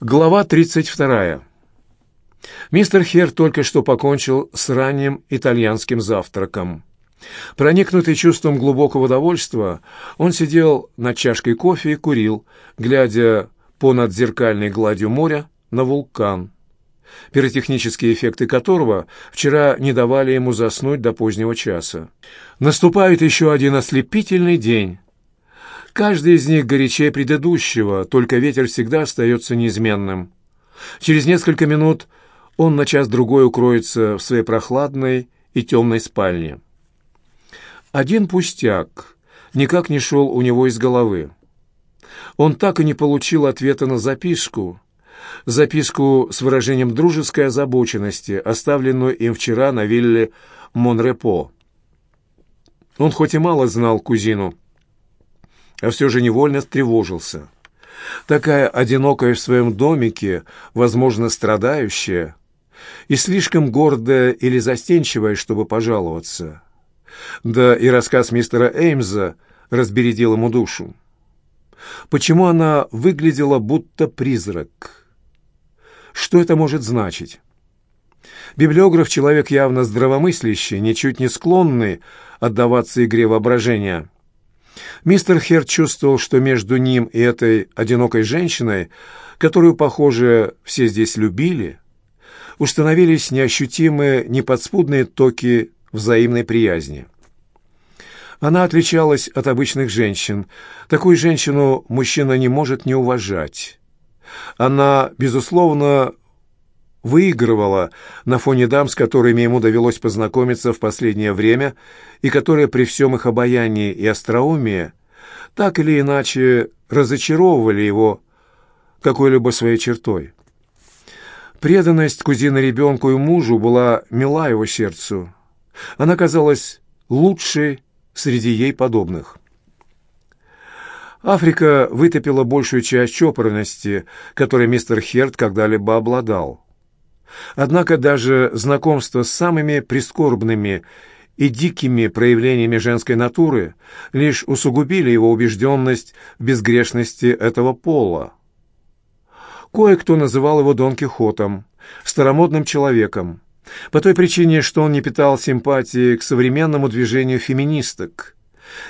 Глава 32. Мистер Хер только что покончил с ранним итальянским завтраком. Проникнутый чувством глубокого довольства, он сидел над чашкой кофе и курил, глядя понад зеркальной гладью моря на вулкан, пиротехнические эффекты которого вчера не давали ему заснуть до позднего часа. Наступает еще один ослепительный день. Каждый из них горячее предыдущего, только ветер всегда остается неизменным. Через несколько минут он на час-другой укроется в своей прохладной и темной спальне. Один пустяк никак не шел у него из головы. Он так и не получил ответа на записку, записку с выражением дружеской озабоченности, оставленную им вчера на вилле Монрепо. Он хоть и мало знал кузину, а все же невольно тревожился. Такая одинокая в своем домике, возможно, страдающая, и слишком гордая или застенчивая, чтобы пожаловаться. Да и рассказ мистера Эймза разбередил ему душу. Почему она выглядела будто призрак? Что это может значить? Библиограф — человек явно здравомыслящий, ничуть не склонный отдаваться игре воображения — Мистер Хер чувствовал, что между ним и этой одинокой женщиной, которую, похоже, все здесь любили, установились неощутимые, неподспудные токи взаимной приязни. Она отличалась от обычных женщин. Такую женщину мужчина не может не уважать. Она, безусловно, выигрывала на фоне дам, с которыми ему довелось познакомиться в последнее время, и которые при всем их обаянии и остроумии так или иначе разочаровывали его какой-либо своей чертой. Преданность кузины ребенку и мужу была мила его сердцу. Она казалась лучшей среди ей подобных. Африка вытопила большую часть чопорности, которой мистер Херт когда-либо обладал. Однако даже знакомство с самыми прискорбными и дикими проявлениями женской натуры лишь усугубили его убежденность в безгрешности этого пола. Кое-кто называл его Дон Кихотом, старомодным человеком, по той причине, что он не питал симпатии к современному движению феминисток.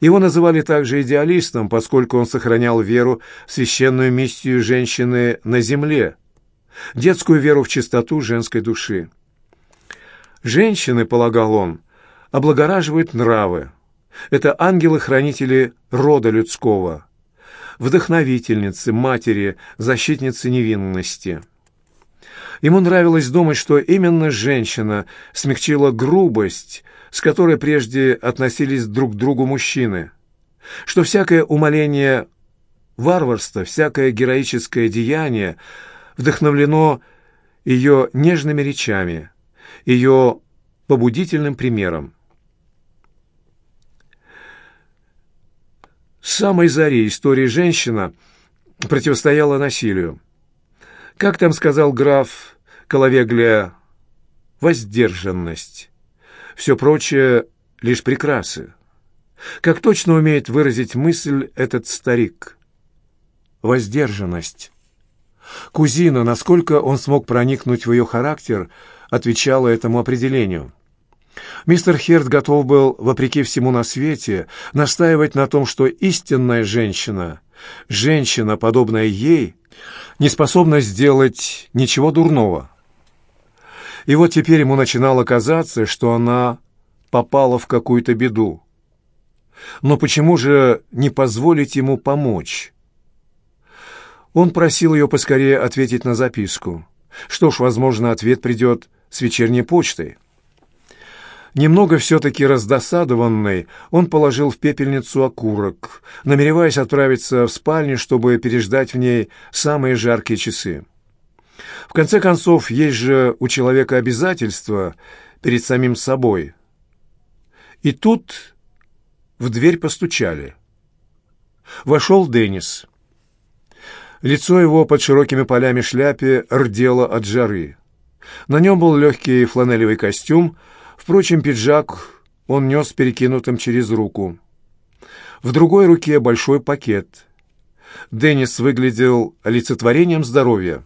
Его называли также идеалистом, поскольку он сохранял веру в священную миссию женщины на земле, детскую веру в чистоту женской души. Женщины, полагал он, облагораживают нравы. Это ангелы-хранители рода людского, вдохновительницы, матери, защитницы невинности. Ему нравилось думать, что именно женщина смягчила грубость, с которой прежде относились друг к другу мужчины, что всякое умоление варварства, всякое героическое деяние вдохновлено ее нежными речами, ее побудительным примером. С самой зари истории женщина противостояла насилию. Как там сказал граф Коловеглия, воздержанность. Все прочее — лишь прекрасы. Как точно умеет выразить мысль этот старик. Воздержанность. Кузина, насколько он смог проникнуть в ее характер, отвечала этому определению. Мистер Херт готов был, вопреки всему на свете, настаивать на том, что истинная женщина, женщина, подобная ей, не способна сделать ничего дурного. И вот теперь ему начинало казаться, что она попала в какую-то беду. Но почему же не позволить ему помочь? Он просил ее поскорее ответить на записку. Что ж, возможно, ответ придет с вечерней почтой. Немного все-таки раздосадованный, он положил в пепельницу окурок, намереваясь отправиться в спальню, чтобы переждать в ней самые жаркие часы. В конце концов, есть же у человека обязательства перед самим собой. И тут в дверь постучали. Вошел Деннис. Лицо его под широкими полями шляпе рдело от жары. На нем был легкий фланелевый костюм, Впрочем, пиджак он нес перекинутым через руку. В другой руке большой пакет. Деннис выглядел олицетворением здоровья.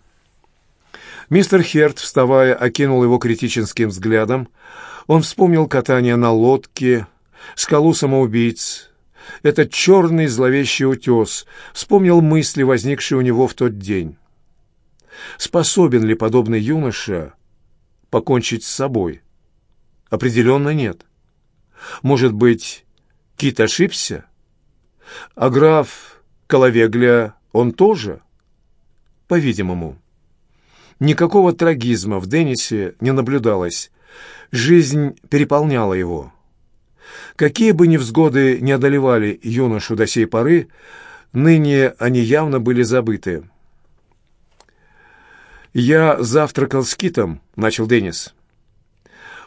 Мистер Херт, вставая, окинул его критическим взглядом. Он вспомнил катание на лодке, скалу самоубийц, этот черный зловещий утес, вспомнил мысли, возникшие у него в тот день. Способен ли подобный юноша покончить с собой? Определенно нет. Может быть, Кит ошибся? А граф Коловегля он тоже? По-видимому. Никакого трагизма в Деннисе не наблюдалось. Жизнь переполняла его. Какие бы невзгоды не одолевали юношу до сей поры, ныне они явно были забыты. «Я завтракал с Китом», — начал Деннис.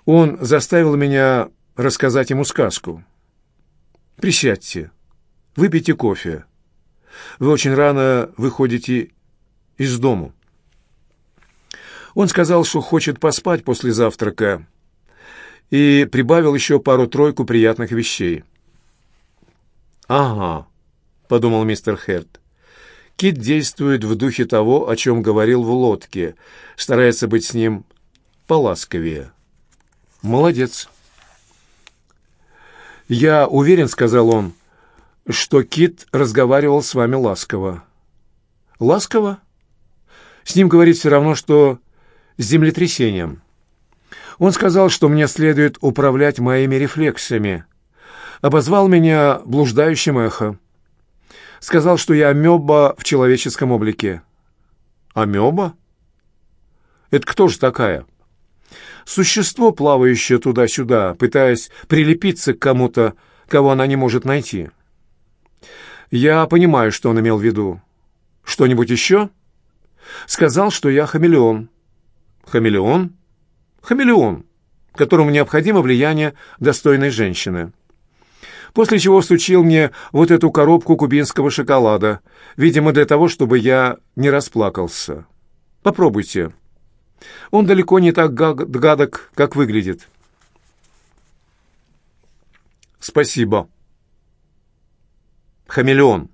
«Он заставил меня рассказать ему сказку. Присядьте, выпейте кофе. Вы очень рано выходите из дому». Он сказал, что хочет поспать после завтрака, и прибавил еще пару-тройку приятных вещей. «Ага», — подумал мистер Херт. Кит действует в духе того, о чем говорил в лодке, старается быть с ним поласковее. «Молодец». «Я уверен», — сказал он, — «что Кит разговаривал с вами ласково». «Ласково?» «С ним говорить все равно, что с землетрясением». Он сказал, что мне следует управлять моими рефлексами. Обозвал меня блуждающим эхо. Сказал, что я амеба в человеческом облике. Амеба? Это кто же такая? Существо, плавающее туда-сюда, пытаясь прилепиться к кому-то, кого она не может найти. Я понимаю, что он имел в виду. Что-нибудь еще? Сказал, что я хамелеон. Хамелеон? Хамелеон, которому необходимо влияние достойной женщины. После чего всучил мне вот эту коробку кубинского шоколада, видимо, для того, чтобы я не расплакался. Попробуйте. Он далеко не так гадок, как выглядит. Спасибо. Хамелеон.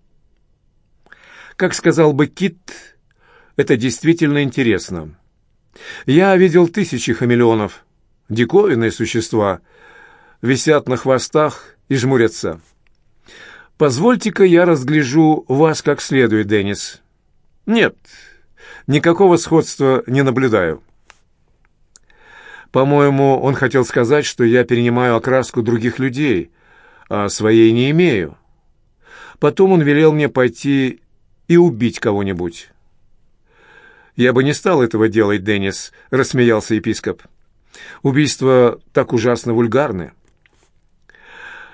Как сказал бы Кит, это действительно интересно. Я видел тысячи хамелеонов, диковинные существа, висят на хвостах и жмурятся. Позвольте-ка я разгляжу вас как следует, Деннис. Нет, никакого сходства не наблюдаю. По-моему, он хотел сказать, что я перенимаю окраску других людей, а своей не имею. Потом он велел мне пойти и убить кого-нибудь. «Я бы не стал этого делать, Деннис», — рассмеялся епископ. «Убийства так ужасно вульгарны».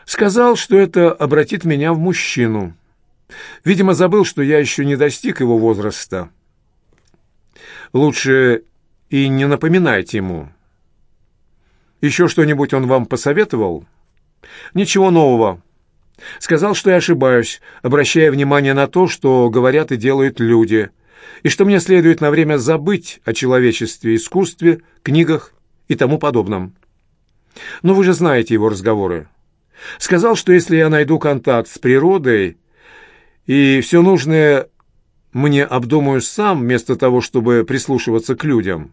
Сказал, что это обратит меня в мужчину. Видимо, забыл, что я еще не достиг его возраста. Лучше и не напоминайте ему. Еще что-нибудь он вам посоветовал? Ничего нового. Сказал, что я ошибаюсь, обращая внимание на то, что говорят и делают люди, и что мне следует на время забыть о человечестве, искусстве, книгах и тому подобном. Но вы же знаете его разговоры. Сказал, что если я найду контакт с природой и все нужное мне обдумаю сам, вместо того, чтобы прислушиваться к людям,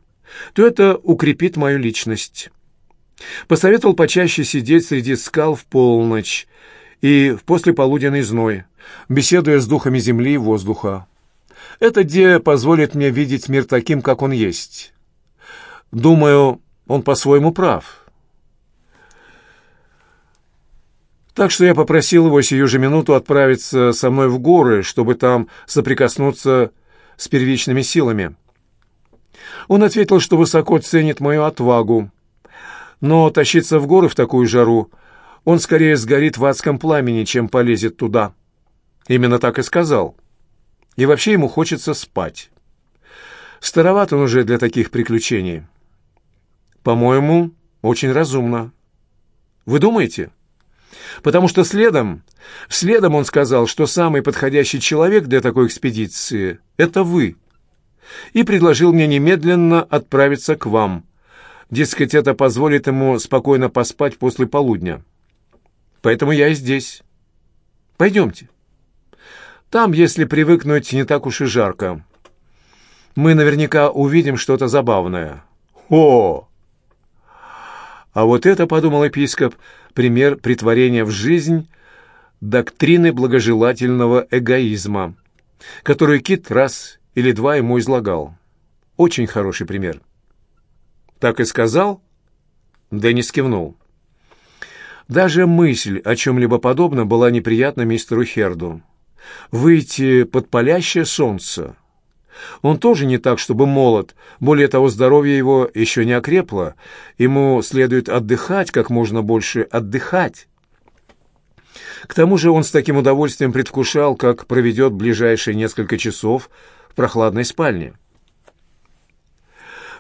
то это укрепит мою личность. Посоветовал почаще сидеть среди скал в полночь и в послеполуденный зной, беседуя с духами земли и воздуха. Эта идея позволит мне видеть мир таким, как он есть. Думаю, он по-своему прав. Так что я попросил его сию же минуту отправиться со мной в горы, чтобы там соприкоснуться с первичными силами. Он ответил, что высоко ценит мою отвагу, но тащиться в горы в такую жару он скорее сгорит в адском пламени, чем полезет туда. Именно так и сказал. И вообще ему хочется спать. Староват он уже для таких приключений. По-моему, очень разумно. Вы думаете? Потому что следом, следом он сказал, что самый подходящий человек для такой экспедиции — это вы. И предложил мне немедленно отправиться к вам. Дескать, это позволит ему спокойно поспать после полудня. Поэтому я и здесь. Пойдемте. Там, если привыкнуть, не так уж и жарко. мы наверняка увидим что-то забавное. О! А вот это, подумал епископ, пример притворения в жизнь доктрины благожелательного эгоизма, которую Кит раз или два ему излагал. Очень хороший пример. Так и сказал? Деннис кивнул. Даже мысль о чем-либо подобном была неприятна мистеру Херду. Выйти под палящее солнце. Он тоже не так, чтобы молод. Более того, здоровье его еще не окрепло. Ему следует отдыхать, как можно больше отдыхать. К тому же он с таким удовольствием предвкушал, как проведет ближайшие несколько часов в прохладной спальне.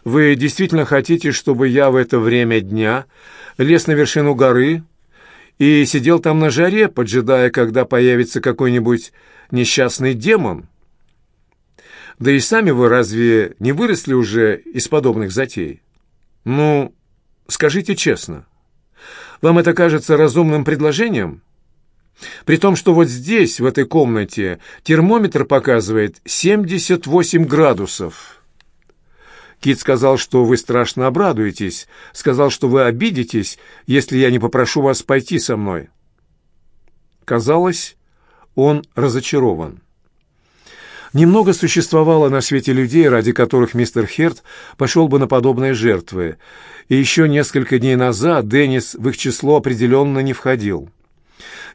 «Вы действительно хотите, чтобы я в это время дня лез на вершину горы и сидел там на жаре, поджидая, когда появится какой-нибудь несчастный демон?» Да и сами вы разве не выросли уже из подобных затей? Ну, скажите честно, вам это кажется разумным предложением?» При том, что вот здесь, в этой комнате, термометр показывает 78 градусов. Кит сказал, что вы страшно обрадуетесь, сказал, что вы обидитесь, если я не попрошу вас пойти со мной. Казалось, он разочарован. Немного существовало на свете людей, ради которых мистер Херт пошел бы на подобные жертвы, и еще несколько дней назад Деннис в их число определенно не входил.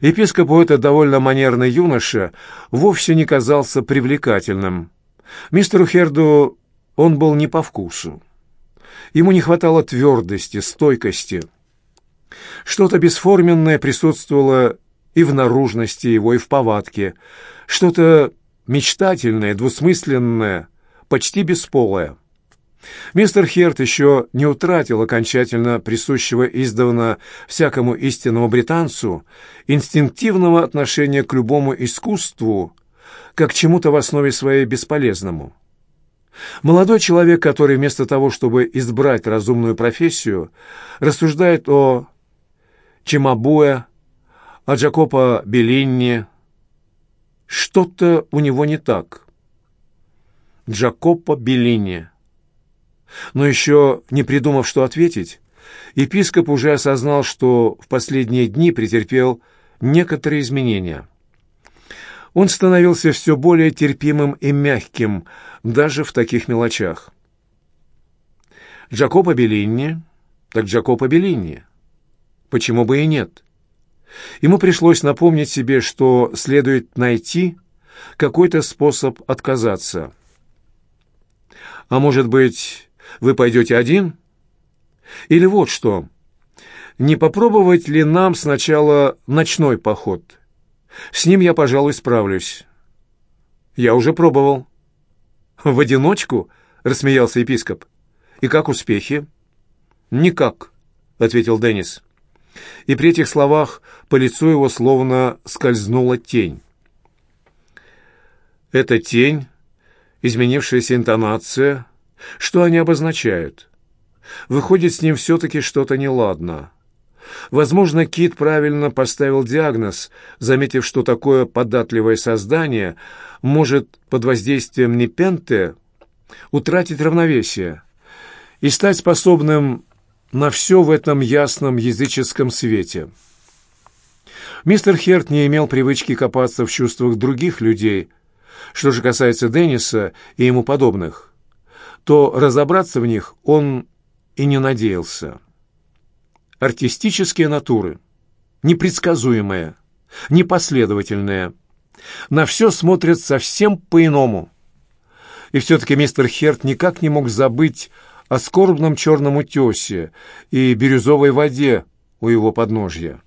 Епископу этот довольно манерный юноша вовсе не казался привлекательным. Мистеру Херду он был не по вкусу. Ему не хватало твердости, стойкости. Что-то бесформенное присутствовало и в наружности его, и в повадке, что-то мечтательное, двусмысленное, почти бесполое. Мистер Херт еще не утратил окончательно присущего издавна всякому истинному британцу инстинктивного отношения к любому искусству, как чему-то в основе своей бесполезному. Молодой человек, который вместо того, чтобы избрать разумную профессию, рассуждает о Чимабуэ, о Джакопо Беллинни, что-то у него не так. Джакопо Беллини. Но еще не придумав, что ответить, епископ уже осознал, что в последние дни претерпел некоторые изменения. Он становился все более терпимым и мягким, даже в таких мелочах. Джакопо Беллини, так Джакопо Беллини. Почему бы и нет? Ему пришлось напомнить себе, что следует найти какой-то способ отказаться. А может быть, вы пойдете один? Или вот что, не попробовать ли нам сначала ночной поход? С ним я, пожалуй, справлюсь. Я уже пробовал. В одиночку? Рассмеялся епископ. И как успехи? Никак, ответил Деннис. И при этих словах по лицу его словно скользнула тень. Эта тень, изменившаяся интонация, что они обозначают? Выходит, с ним все-таки что-то неладно. Возможно, Кит правильно поставил диагноз, заметив, что такое податливое создание может под воздействием Непенте утратить равновесие и стать способным на все в этом ясном языческом свете. Мистер Херт не имел привычки копаться в чувствах других людей. Что же касается Денниса и ему подобных, то разобраться в них он и не надеялся. Артистические натуры, непредсказуемые, непоследовательные, на все смотрят совсем по-иному. И все-таки мистер Херт никак не мог забыть о скорбном черном утесе и бирюзовой воде у его подножья.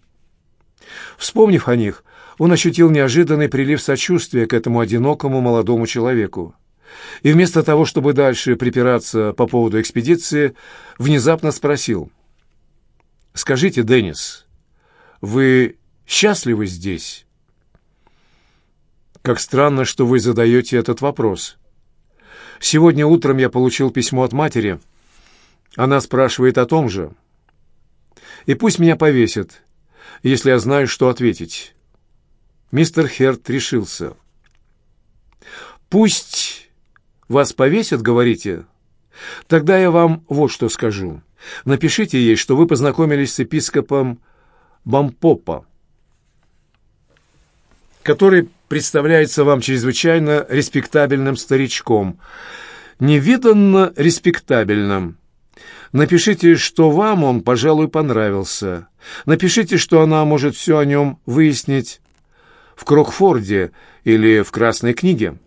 Вспомнив о них, он ощутил неожиданный прилив сочувствия к этому одинокому молодому человеку и вместо того, чтобы дальше припираться по поводу экспедиции, внезапно спросил. «Скажите, Деннис, вы счастливы здесь?» «Как странно, что вы задаете этот вопрос. Сегодня утром я получил письмо от матери. Она спрашивает о том же. И пусть меня повесят, если я знаю, что ответить». Мистер Херт решился. «Пусть Вас повесят, говорите? Тогда я вам вот что скажу. Напишите ей, что вы познакомились с епископом Бампопа, который представляется вам чрезвычайно респектабельным старичком, невиданно респектабельным. Напишите, что вам он, пожалуй, понравился. Напишите, что она может все о нем выяснить в Крокфорде или в Красной книге.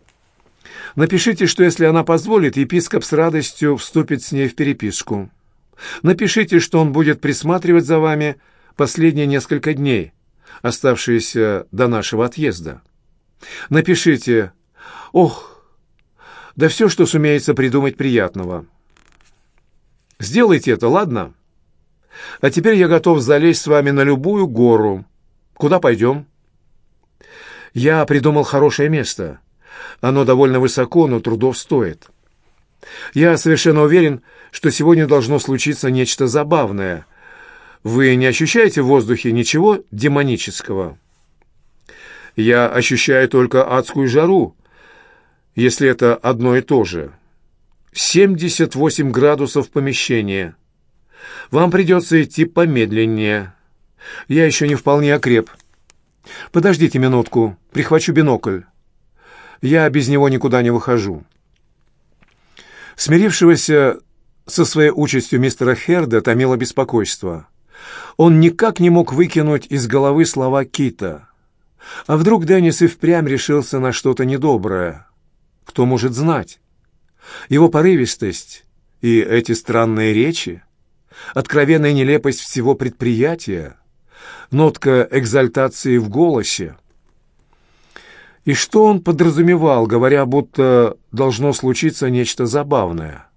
Напишите, что если она позволит, епископ с радостью вступит с ней в переписку. Напишите, что он будет присматривать за вами последние несколько дней, оставшиеся до нашего отъезда. Напишите «Ох, да все, что сумеется придумать приятного». Сделайте это, ладно? А теперь я готов залезть с вами на любую гору. Куда пойдем?» Я придумал хорошее место. Оно довольно высоко, но трудов стоит. Я совершенно уверен, что сегодня должно случиться нечто забавное. Вы не ощущаете в воздухе ничего демонического? Я ощущаю только адскую жару, если это одно и то же. 78 градусов помещения. Вам придется идти помедленнее. Я еще не вполне окреп. Подождите минутку, прихвачу бинокль. Я без него никуда не выхожу. Смирившегося со своей участью мистера Херда томило беспокойство. Он никак не мог выкинуть из головы слова Кита. А вдруг Деннис и впрямь решился на что-то недоброе? Кто может знать? Его порывистость и эти странные речи, откровенная нелепость всего предприятия, нотка экзальтации в голосе. И что он подразумевал, говоря, будто должно случиться нечто забавное?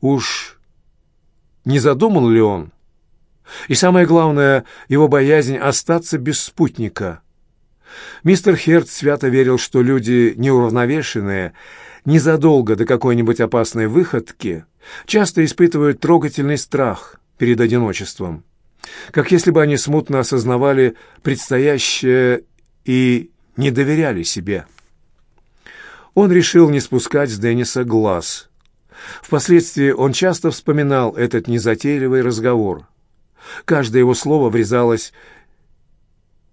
Уж не задумал ли он? И самое главное, его боязнь остаться без спутника. Мистер Херт свято верил, что люди неуравновешенные, незадолго до какой-нибудь опасной выходки, часто испытывают трогательный страх перед одиночеством как если бы они смутно осознавали предстоящее и не доверяли себе. Он решил не спускать с Денниса глаз. Впоследствии он часто вспоминал этот незатейливый разговор. Каждое его слово врезалось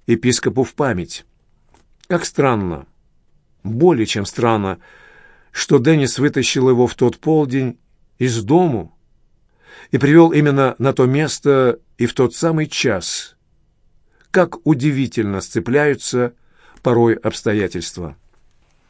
епископу в память. Как странно, более чем странно, что Деннис вытащил его в тот полдень из дому и привел именно на то место и в тот самый час. Как удивительно сцепляются порой обстоятельства.